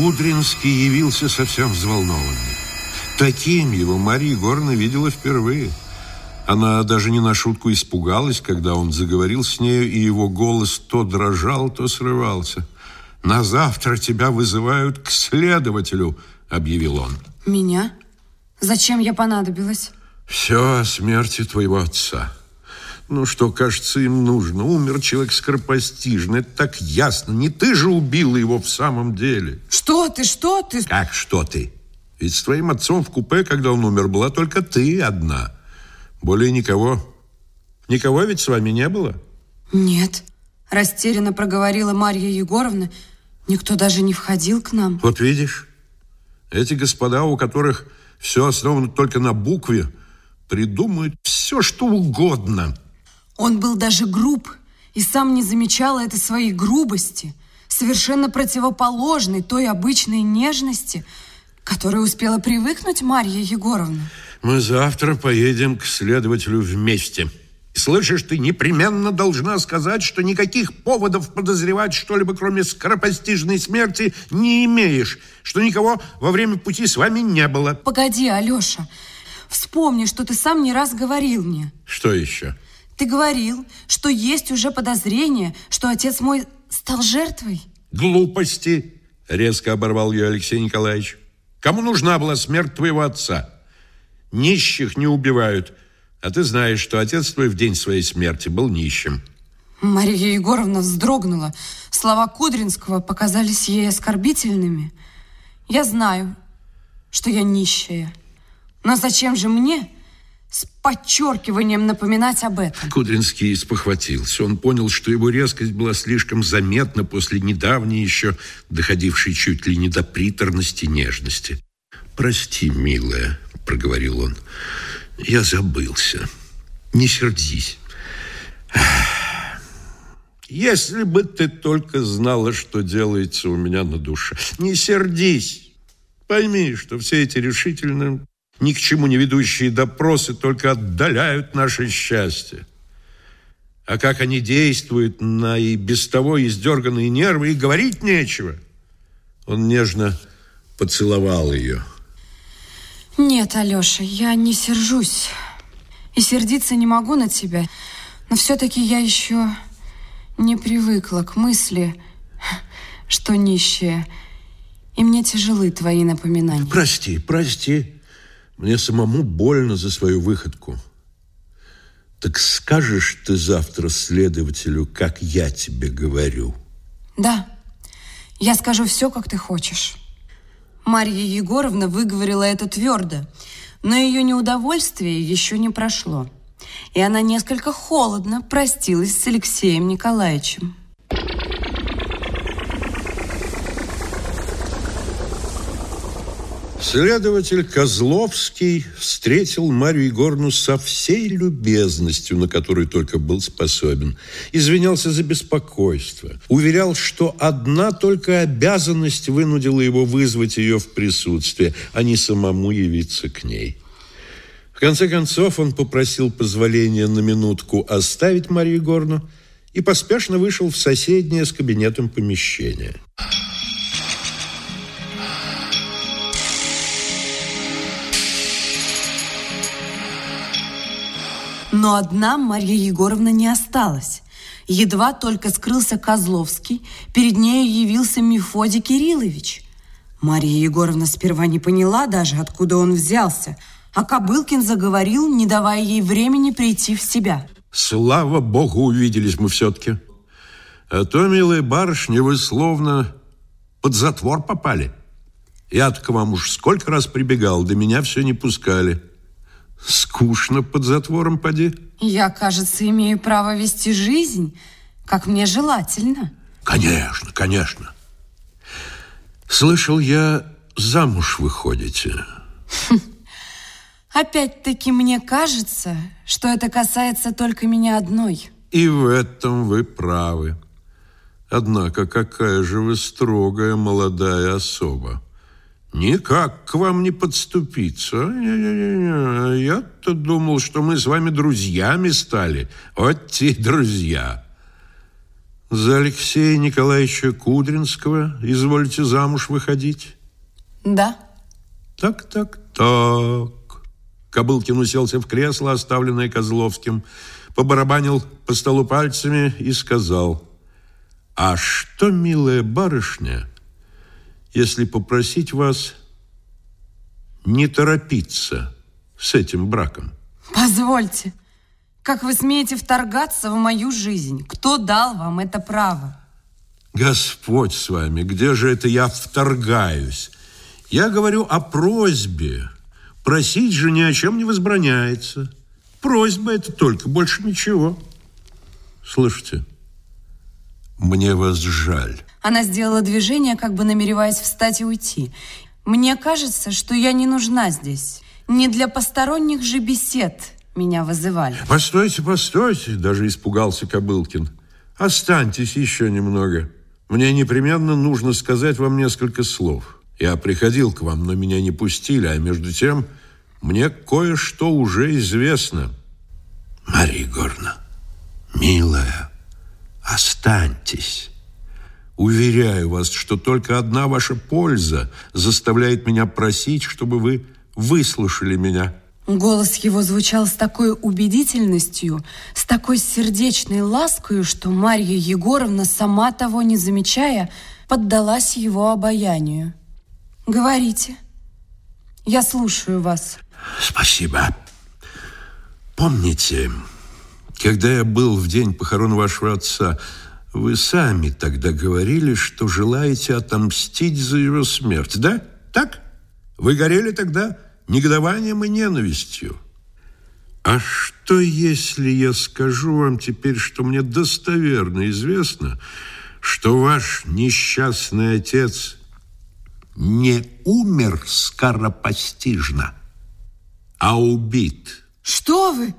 Кудринский явился совсем взволнованный. Таким его Мария Егоровна видела впервые. Она даже не на шутку испугалась, когда он заговорил с нею, и его голос то дрожал, то срывался. «На завтра тебя вызывают к следователю», — объявил он. Меня? Зачем я понадобилась? Все о смерти твоего отца. Ну, что, кажется, им нужно. Умер человек скоропостижно. Это так ясно. Не ты же убила его в самом деле. Что ты, что ты? Как что ты? Ведь с твоим отцом в купе, когда он умер, была только ты одна. Более никого. Никого ведь с вами не было? Нет. Растерянно проговорила Марья Егоровна. Никто даже не входил к нам. Вот видишь, эти господа, у которых все основано только на букве, придумают все, что угодно. Он был даже груб и сам не замечал этой своей грубости, совершенно противоположной той обычной нежности, которой успела привыкнуть Марья Егоровна. Мы завтра поедем к следователю вместе. Слышишь, ты непременно должна сказать, что никаких поводов подозревать что-либо, кроме скоропостижной смерти, не имеешь, что никого во время пути с вами не было. Погоди, Алеша, вспомни, что ты сам не раз говорил мне. Что еще? Ты говорил, что есть уже подозрение, что отец мой стал жертвой. Глупости, резко оборвал ее Алексей Николаевич. Кому нужна была смерть твоего отца? Нищих не убивают, а ты знаешь, что отец твой в день своей смерти был нищим. Мария Егоровна вздрогнула. Слова Кудринского показались ей оскорбительными. Я знаю, что я нищая. Но зачем же мне с подчеркиванием напоминать об этом? Кудринский спохватился. Он понял, что его резкость была слишком заметна после недавней еще доходившей чуть ли не до приторности нежности. «Прости, милая», — проговорил он, — «я забылся. Не сердись». Если бы ты только знала, что делается у меня на душе. Не сердись. Пойми, что все эти решительно ни к чему не ведущие допросы только отдаляют наше счастье. А как они действуют на и без того издерганные нервы, и говорить нечего. Он нежно поцеловал ее. Нет, Алеша, я не сержусь. И сердиться не могу на тебя. Но все-таки я еще не привыкла к мысли, что нищая. И мне тяжелы твои напоминания. Прости, прости. Мне самому больно за свою выходку. Так скажешь ты завтра следователю, как я тебе говорю? Да, я скажу все, как ты хочешь. Марья Егоровна выговорила это твердо, но ее неудовольствие еще не прошло и она несколько холодно простилась с Алексеем Николаевичем. Следователь Козловский встретил Марию Егоровну со всей любезностью, на которую только был способен. Извинялся за беспокойство. Уверял, что одна только обязанность вынудила его вызвать ее в присутствие, а не самому явиться к ней. В конце концов он попросил позволения на минутку оставить Марию Егоровну и поспешно вышел в соседнее с кабинетом помещение. Но одна Марья Егоровна не осталась. Едва только скрылся Козловский, перед нею явился Мефодий Кириллович. Марья Егоровна сперва не поняла даже, откуда он взялся – а Кобылкин заговорил, не давая ей времени прийти в себя. Слава богу, увиделись мы все-таки. А то, милая барышня, вы словно под затвор попали. Я-то к вам уж сколько раз прибегал, до меня все не пускали. Скучно под затвором, поди. Я, кажется, имею право вести жизнь, как мне желательно. Конечно, конечно. Слышал я, замуж выходите. Опять-таки мне кажется, что это касается только меня одной. И в этом вы правы. Однако какая же вы строгая молодая особа. Никак к вам не подступиться. Не-не-не. Я-то думал, что мы с вами друзьями стали. Вот те друзья. За Алексея Николаевича Кудринского изволите замуж выходить? Да. Так, так, так. Кобылкин уселся в кресло, оставленное Козловским, побарабанил по столу пальцами и сказал, «А что, милая барышня, если попросить вас не торопиться с этим браком?» Позвольте, как вы смеете вторгаться в мою жизнь? Кто дал вам это право? Господь с вами, где же это я вторгаюсь? Я говорю о просьбе. Просить же ни о чем не возбраняется. Просьба это только, больше ничего. Слышите? Мне вас жаль. Она сделала движение, как бы намереваясь встать и уйти. Мне кажется, что я не нужна здесь. Не для посторонних же бесед меня вызывали. Постойте, постойте, даже испугался Кобылкин. Останьтесь еще немного. Мне непременно нужно сказать вам несколько слов. Я приходил к вам, но меня не пустили, а между тем мне кое-что уже известно. Мария Егоровна, милая, останьтесь. Уверяю вас, что только одна ваша польза заставляет меня просить, чтобы вы выслушали меня. Голос его звучал с такой убедительностью, с такой сердечной ласкою, что Марья Егоровна, сама того не замечая, поддалась его обаянию. Говорите. Я слушаю вас. Спасибо. Помните, когда я был в день похорон вашего отца, вы сами тогда говорили, что желаете отомстить за его смерть, да? Так? Вы горели тогда негодованием и ненавистью. А что, если я скажу вам теперь, что мне достоверно известно, что ваш несчастный отец не умер скоропостижно, а убит? Что вы?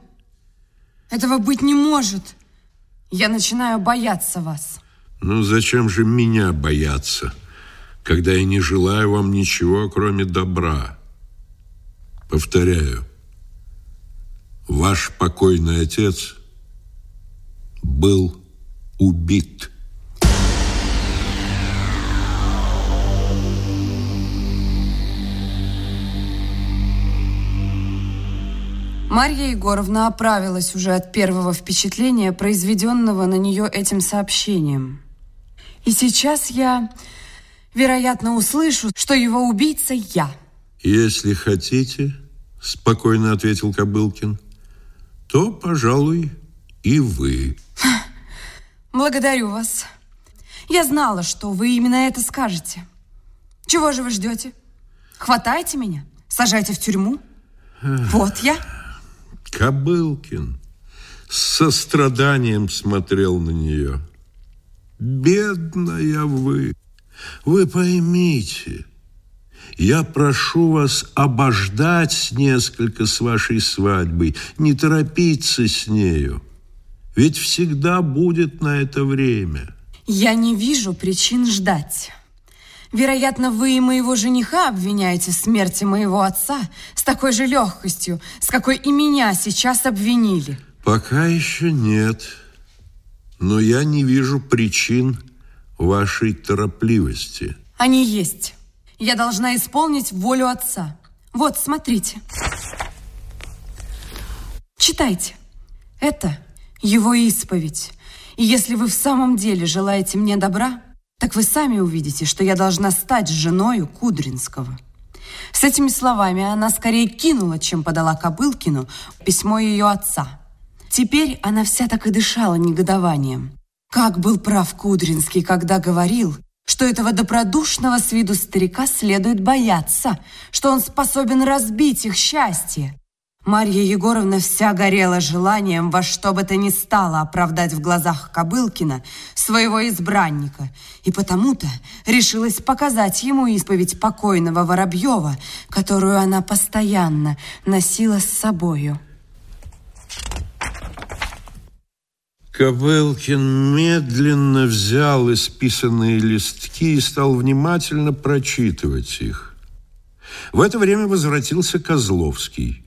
Этого быть не может. Я начинаю бояться вас. Ну, зачем же меня бояться, когда я не желаю вам ничего, кроме добра? Повторяю, ваш покойный отец был убит. Марья Егоровна оправилась уже от первого впечатления, произведенного на нее этим сообщением. И сейчас я, вероятно, услышу, что его убийца я – «Если хотите, — спокойно ответил Кобылкин, — то, пожалуй, и вы». Благодарю вас. Я знала, что вы именно это скажете. Чего же вы ждете? Хватайте меня, сажайте в тюрьму. Вот я. Кобылкин с состраданием смотрел на нее. Бедная вы, вы поймите, я прошу вас обождать несколько с вашей свадьбой, не торопиться с нею. Ведь всегда будет на это время. Я не вижу причин ждать. Вероятно, вы и моего жениха обвиняете в смерти моего отца с такой же легкостью, с какой и меня сейчас обвинили. Пока еще нет. Но я не вижу причин вашей торопливости. Они есть. Я должна исполнить волю отца. Вот, смотрите. Читайте. Это его исповедь. И если вы в самом деле желаете мне добра, так вы сами увидите, что я должна стать женою Кудринского. С этими словами она скорее кинула, чем подала Кобылкину письмо ее отца. Теперь она вся так и дышала негодованием. Как был прав Кудринский, когда говорил, что этого добродушного с виду старика следует бояться, что он способен разбить их счастье. Марья Егоровна вся горела желанием во что бы то ни стало оправдать в глазах Кобылкина своего избранника, и потому-то решилась показать ему исповедь покойного Воробьева, которую она постоянно носила с собою. Ковылкин медленно взял исписанные листки и стал внимательно прочитывать их. В это время возвратился Козловский.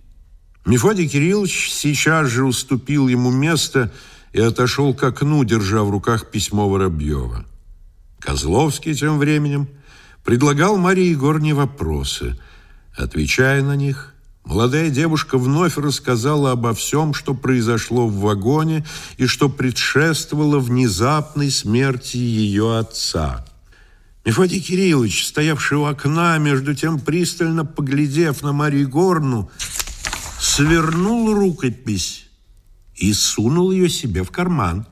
Мефодий Кириллович сейчас же уступил ему место и отошел к окну, держа в руках письмо Воробьева. Козловский тем временем предлагал Марии Егоровне вопросы. Отвечая на них, молодая девушка вновь рассказала обо всем, что произошло в вагоне и что предшествовало внезапной смерти ее отца. Мефодий Кириллович, стоявший у окна, между тем пристально поглядев на Марию Егоровну, свернул рукопись и сунул ее себе в карман.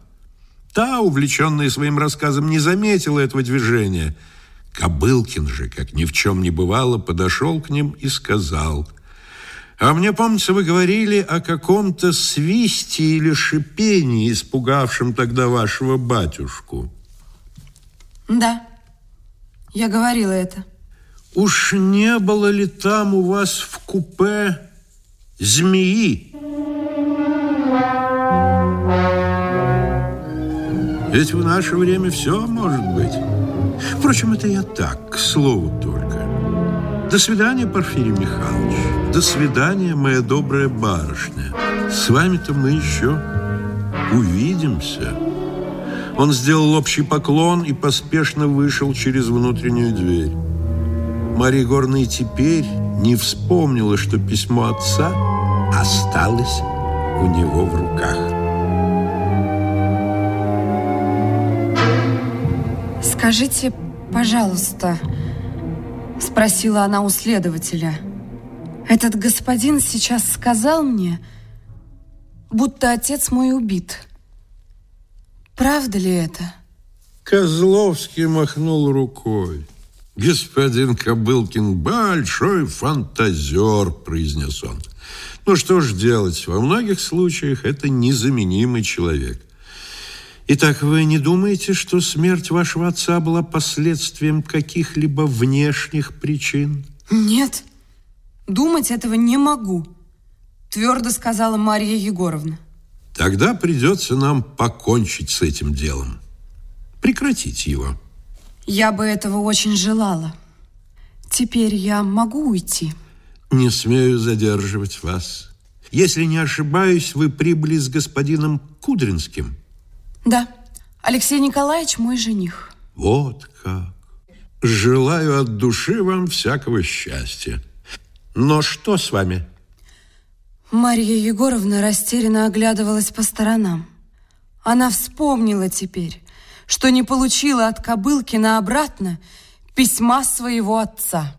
Та, увлеченная своим рассказом, не заметила этого движения. Кобылкин же, как ни в чем не бывало, подошел к ним и сказал, «А мне, помнится, вы говорили о каком-то свисте или шипении, испугавшем тогда вашего батюшку». Да, я говорила это. Уж не было ли там у вас в купе змеи? Ведь в наше время все может быть. Впрочем, это я так, к слову только. До свидания, Порфирий Михайлович. До свидания, моя добрая барышня. С вами-то мы еще увидимся. Он сделал общий поклон и поспешно вышел через внутреннюю дверь. Мария Горная теперь не вспомнила, что письмо отца осталось у него в руках. «Скажите, пожалуйста», — спросила она у следователя, «этот господин сейчас сказал мне, будто отец мой убит. Правда ли это?» Козловский махнул рукой. «Господин Кобылкин большой фантазер», — произнес он. «Ну что ж делать, во многих случаях это незаменимый человек. Итак, вы не думаете, что смерть вашего отца была последствием каких-либо внешних причин? Нет, думать этого не могу, твердо сказала Мария Егоровна. Тогда придется нам покончить с этим делом. Прекратить его. Я бы этого очень желала. Теперь я могу уйти? Не смею задерживать вас. Если не ошибаюсь, вы прибыли с господином Кудринским. Да, Алексей Николаевич мой жених. Вот как. Желаю от души вам всякого счастья. Но что с вами? Марья Егоровна растерянно оглядывалась по сторонам. Она вспомнила теперь, что не получила от Кобылкина обратно письма своего отца.